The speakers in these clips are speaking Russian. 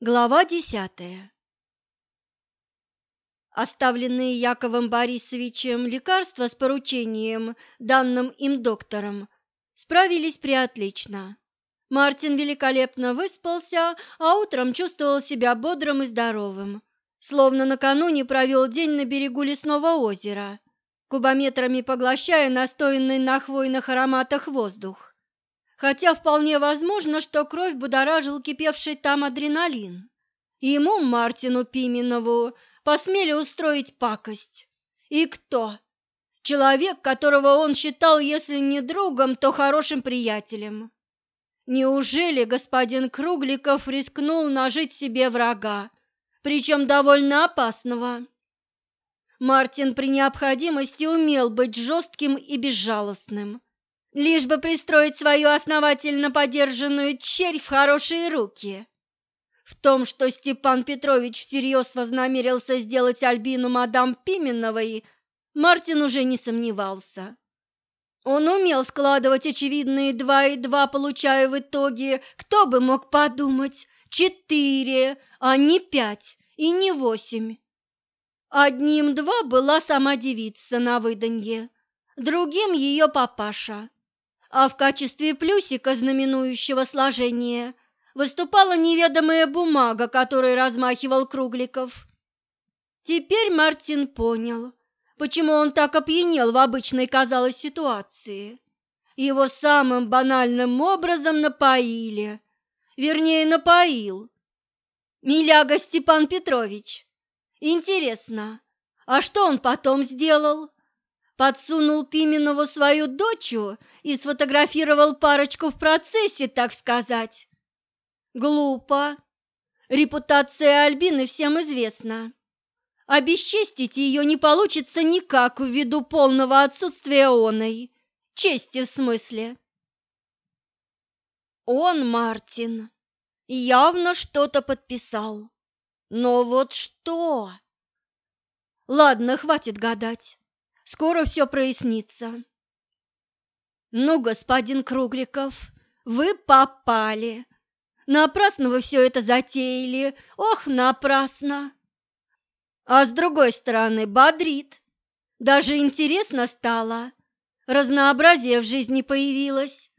Глава десятая Оставленные Яковом Борисовичем лекарства с поручением, данным им доктором, справились приотлично. Мартин великолепно выспался, а утром чувствовал себя бодрым и здоровым, словно накануне провел день на берегу лесного озера, кубометрами поглощая настоянный на хвойных ароматах воздух хотя вполне возможно, что кровь будоражил кипевший там адреналин. Ему, Мартину Пименову, посмели устроить пакость. И кто? Человек, которого он считал, если не другом, то хорошим приятелем. Неужели господин Кругликов рискнул нажить себе врага, причем довольно опасного? Мартин при необходимости умел быть жестким и безжалостным лишь бы пристроить свою основательно подержанную черь в хорошие руки. В том, что Степан Петрович всерьез вознамерился сделать Альбину мадам Пименовой, Мартин уже не сомневался. Он умел складывать очевидные два и два, получая в итоге, кто бы мог подумать, четыре, а не пять и не восемь. Одним два была сама девица на выданье, другим ее папаша а в качестве плюсика, знаменующего сложение, выступала неведомая бумага, которой размахивал Кругликов. Теперь Мартин понял, почему он так опьянел в обычной, казалось, ситуации. Его самым банальным образом напоили, вернее, напоил. Миляга Степан Петрович. Интересно, а что он потом сделал? Подсунул Пименову свою дочу и сфотографировал парочку в процессе, так сказать. Глупо. Репутация Альбины всем известна. Обесчестить ее не получится никак ввиду полного отсутствия оной. Чести в смысле. Он, Мартин, явно что-то подписал. Но вот что? Ладно, хватит гадать. Скоро все прояснится. Ну, господин Кругликов, вы попали. Напрасно вы все это затеяли. Ох, напрасно. А с другой стороны, бодрит. Даже интересно стало. Разнообразие в жизни появилось.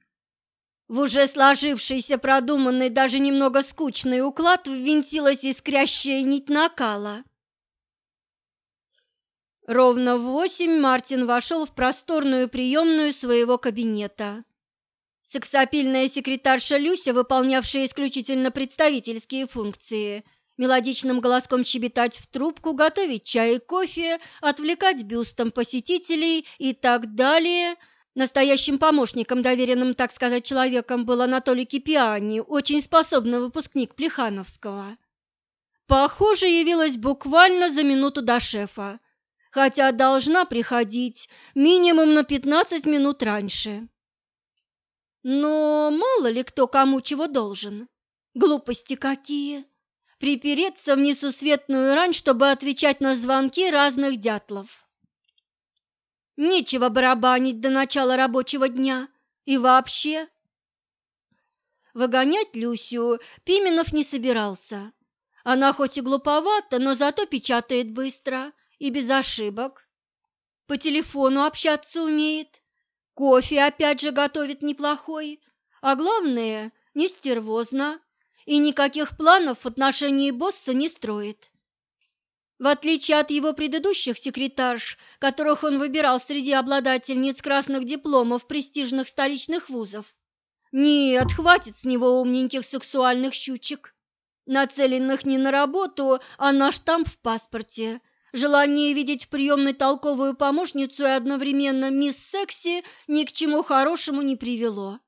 В уже сложившийся, продуманный, даже немного скучный уклад ввинтилась искрящая нить накала. Ровно в восемь Мартин вошел в просторную приемную своего кабинета. Сексапильная секретарша Люся, выполнявшая исключительно представительские функции, мелодичным голоском щебетать в трубку, готовить чай и кофе, отвлекать бюстом посетителей и так далее. Настоящим помощником, доверенным, так сказать, человеком был Анатолий Кипиани, очень способный выпускник Плехановского. Похоже, явилась буквально за минуту до шефа хотя должна приходить минимум на 15 минут раньше. Но мало ли кто кому чего должен. Глупости какие. Припереться в несусветную рань, чтобы отвечать на звонки разных дятлов. Нечего барабанить до начала рабочего дня. И вообще... Выгонять Люсю Пименов не собирался. Она хоть и глуповата, но зато печатает быстро и без ошибок. По телефону общаться умеет, кофе опять же готовит неплохой, а главное, не стервозно. И никаких планов в отношении босса не строит. В отличие от его предыдущих секретарш, которых он выбирал среди обладательниц красных дипломов престижных столичных вузов, нет, хватит с него умненьких сексуальных щучек, нацеленных не на работу, а на штамп в паспорте – Желание видеть в приемной толковую помощницу и одновременно мисс Секси ни к чему хорошему не привело.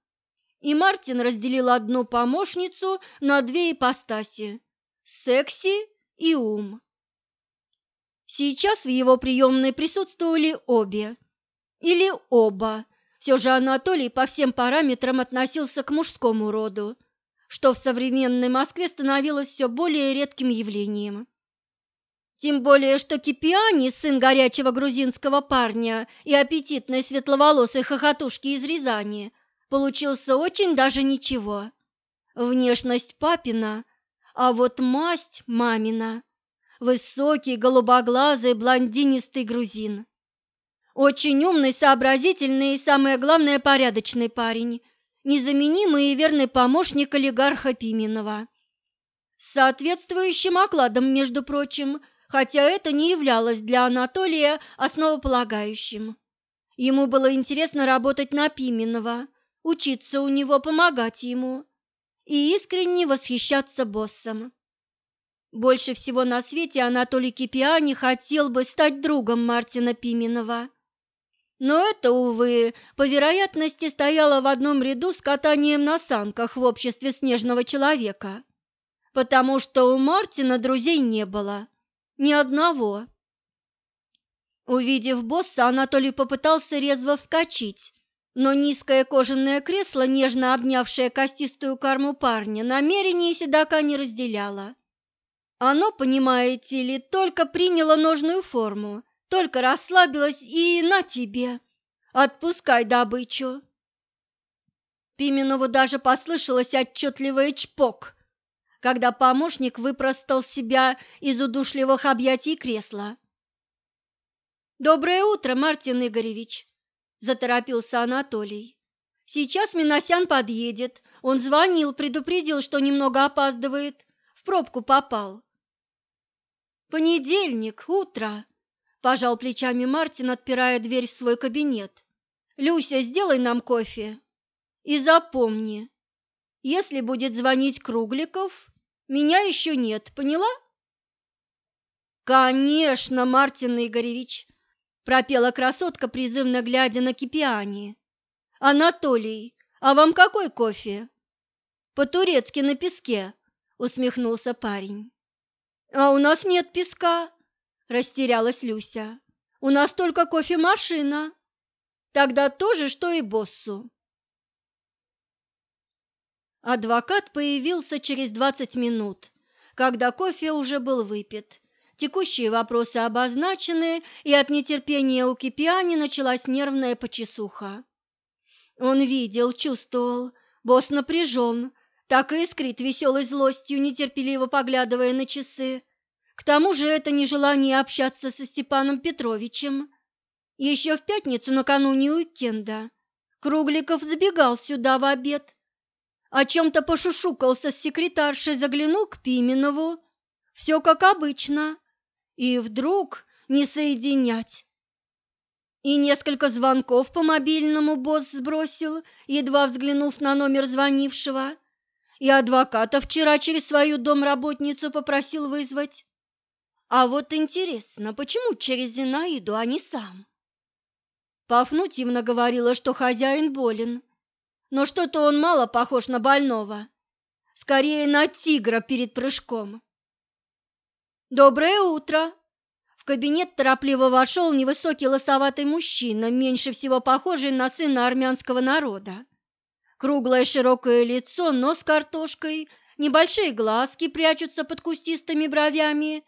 И Мартин разделил одну помощницу на две ипостаси – секси и ум. Сейчас в его приемной присутствовали обе. Или оба. Все же Анатолий по всем параметрам относился к мужскому роду, что в современной Москве становилось все более редким явлением. Тем более, что Кипиани, сын горячего грузинского парня и аппетитной светловолосой хохотушки из Рязани, получился очень даже ничего. Внешность папина, а вот масть мамина. Высокий, голубоглазый, блондинистый грузин. Очень умный, сообразительный и, самое главное, порядочный парень, незаменимый и верный помощник олигарха Пименова. С соответствующим окладом, между прочим, хотя это не являлось для Анатолия основополагающим. Ему было интересно работать на Пименова, учиться у него, помогать ему и искренне восхищаться боссом. Больше всего на свете Анатолий Кипиани хотел бы стать другом Мартина Пименова. Но это, увы, по вероятности стояло в одном ряду с катанием на санках в обществе снежного человека, потому что у Мартина друзей не было, ни одного. Увидев босса, Анатолий попытался резво вскочить, но низкое кожаное кресло, нежно обнявшее костистую корму парня, намерение седока не разделяло. Оно, понимаете ли, только приняло нужную форму, только расслабилось и на тебе. Отпускай добычу. Пименову даже послышалось отчетливое чпок, когда помощник выпростал себя из удушливых объятий кресла. «Доброе утро, Мартин Игоревич!» – заторопился Анатолий. «Сейчас Миносян подъедет. Он звонил, предупредил, что немного опаздывает. В пробку попал». «Понедельник, утро», – пожал плечами Мартин, отпирая дверь в свой кабинет. «Люся, сделай нам кофе. И запомни, если будет звонить Кругликов, меня еще нет, поняла?» «Конечно, Мартин Игоревич», – пропела красотка, призывно глядя на Кипиани. «Анатолий, а вам какой кофе?» «По-турецки на песке», – усмехнулся парень. «А у нас нет песка», – растерялась Люся. «У нас только кофемашина. Тогда то же, что и боссу». Адвокат появился через двадцать минут, когда кофе уже был выпит. Текущие вопросы обозначены, и от нетерпения у Кипиани началась нервная почесуха. Он видел, чувствовал, босс напряжен, так и искрит веселой злостью, нетерпеливо поглядывая на часы. К тому же это нежелание общаться со Степаном Петровичем. Еще в пятницу накануне уикенда Кругликов забегал сюда в обед, о чем-то пошушукался с секретаршей, заглянул к Пименову. Все как обычно. И вдруг не соединять. И несколько звонков по мобильному босс сбросил, едва взглянув на номер звонившего и адвоката вчера через свою домработницу попросил вызвать. А вот интересно, почему через Зинаиду, а не сам? Пафнутьевна говорила, что хозяин болен, но что-то он мало похож на больного, скорее на тигра перед прыжком. «Доброе утро!» В кабинет торопливо вошел невысокий лосоватый мужчина, меньше всего похожий на сына армянского народа. Круглое широкое лицо, нос картошкой, небольшие глазки прячутся под кустистыми бровями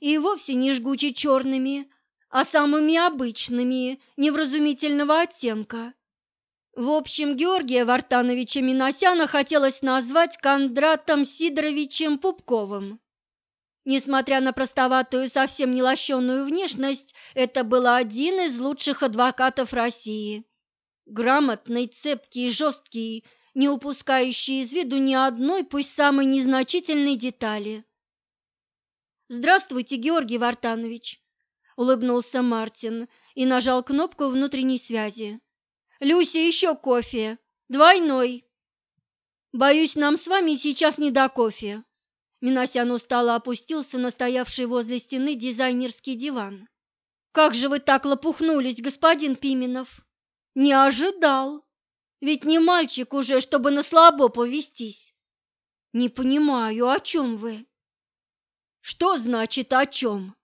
и вовсе не жгуче черными, а самыми обычными, невразумительного оттенка. В общем, Георгия Вартановича Миносяна хотелось назвать Кондратом Сидоровичем Пупковым. Несмотря на простоватую, совсем не лощеную внешность, это был один из лучших адвокатов России. Грамотный, цепкий, жесткий, не упускающий из виду ни одной, пусть самой незначительной детали. «Здравствуйте, Георгий Вартанович!» – улыбнулся Мартин и нажал кнопку внутренней связи. «Люся, еще кофе! Двойной!» «Боюсь, нам с вами сейчас не до кофе!» Миносян устало опустился на стоявший возле стены дизайнерский диван. «Как же вы так лопухнулись, господин Пименов!» Не ожидал. Ведь не мальчик уже, чтобы на слабо повестись. Не понимаю, о чем вы? Что значит о чем?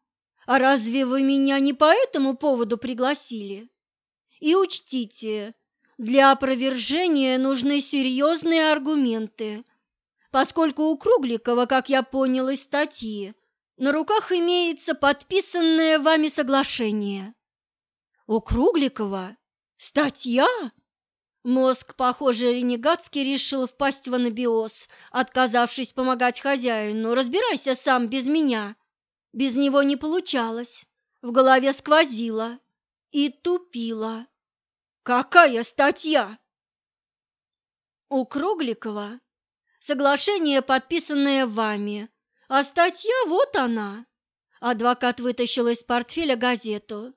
А разве вы меня не по этому поводу пригласили? И учтите, для опровержения нужны серьезные аргументы, поскольку у Кругликова, как я понял из статьи, на руках имеется подписанное вами соглашение. У Кругликова? «Статья?» – Мозг, похоже, ренегатский решил впасть в анабиоз, отказавшись помогать хозяину. Разбирайся сам без меня. Без него не получалось. В голове сквозило и тупило. Какая статья? У Кругликова соглашение, подписанное вами, а статья вот она. Адвокат вытащил из портфеля газету.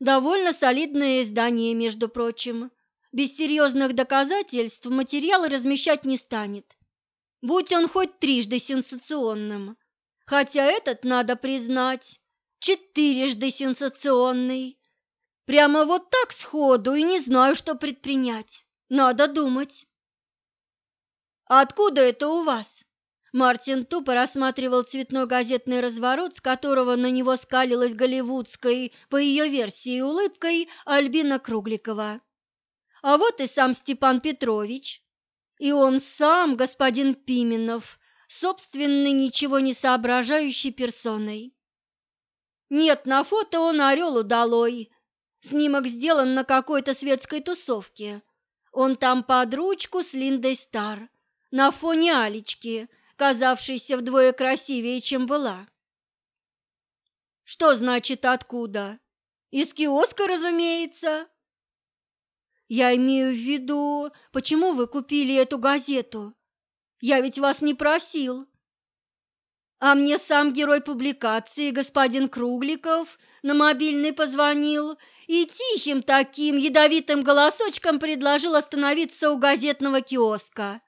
Довольно солидное издание, между прочим. Без серьезных доказательств материал размещать не станет. Будь он хоть трижды сенсационным. Хотя этот, надо признать, четырежды сенсационный. Прямо вот так сходу и не знаю, что предпринять. Надо думать. «Откуда это у вас?» Мартин тупо рассматривал цветной газетный разворот, с которого на него скалилась голливудской, по ее версии, улыбкой Альбина Кругликова. А вот и сам Степан Петрович. И он сам, господин Пименов, собственной ничего не соображающей персоной. Нет, на фото он орел удалой. Снимок сделан на какой-то светской тусовке. Он там под ручку с Линдой Стар, на фоне Алечки, казавшейся вдвое красивее, чем была. Что значит откуда? Из киоска, разумеется. Я имею в виду, почему вы купили эту газету? Я ведь вас не просил. А мне сам герой публикации, господин Кругликов, на мобильный позвонил и тихим таким ядовитым голосочком предложил остановиться у газетного киоска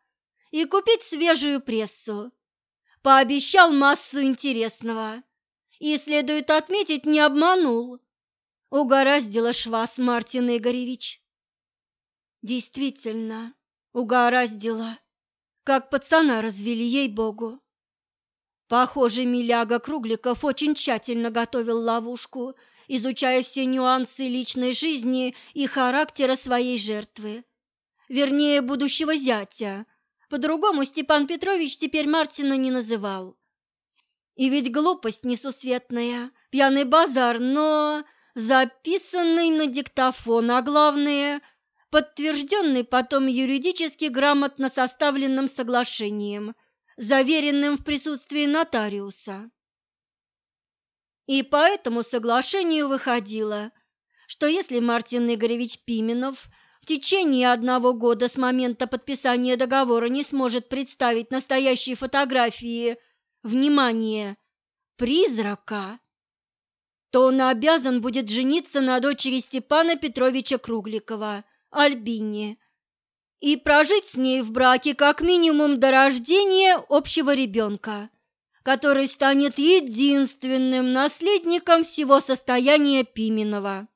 и купить свежую прессу. Пообещал массу интересного. И, следует отметить, не обманул. Угораздило ж вас, Мартин Игоревич. Действительно, угораздило. Как пацана развели, ей-богу. Похоже, Миляга Кругликов очень тщательно готовил ловушку, изучая все нюансы личной жизни и характера своей жертвы. Вернее, будущего зятя. По-другому Степан Петрович теперь Мартина не называл. И ведь глупость несусветная, пьяный базар, но записанный на диктофон, а главное – подтвержденный потом юридически грамотно составленным соглашением, заверенным в присутствии нотариуса. И по этому соглашению выходило, что если Мартин Игоревич Пименов в течение одного года с момента подписания договора не сможет представить настоящие фотографии, внимание, призрака, то он обязан будет жениться на дочери Степана Петровича Кругликова, Альбине и прожить с ней в браке как минимум до рождения общего ребенка, который станет единственным наследником всего состояния Пименова.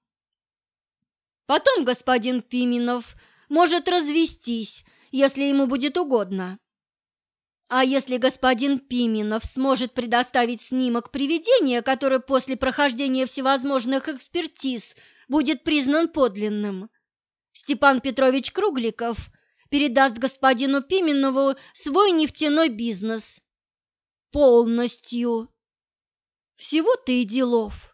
Потом господин Пименов может развестись, если ему будет угодно. А если господин Пименов сможет предоставить снимок привидения, который после прохождения всевозможных экспертиз будет признан подлинным, Степан Петрович Кругликов передаст господину Пименову свой нефтяной бизнес. Полностью. Всего-то и делов.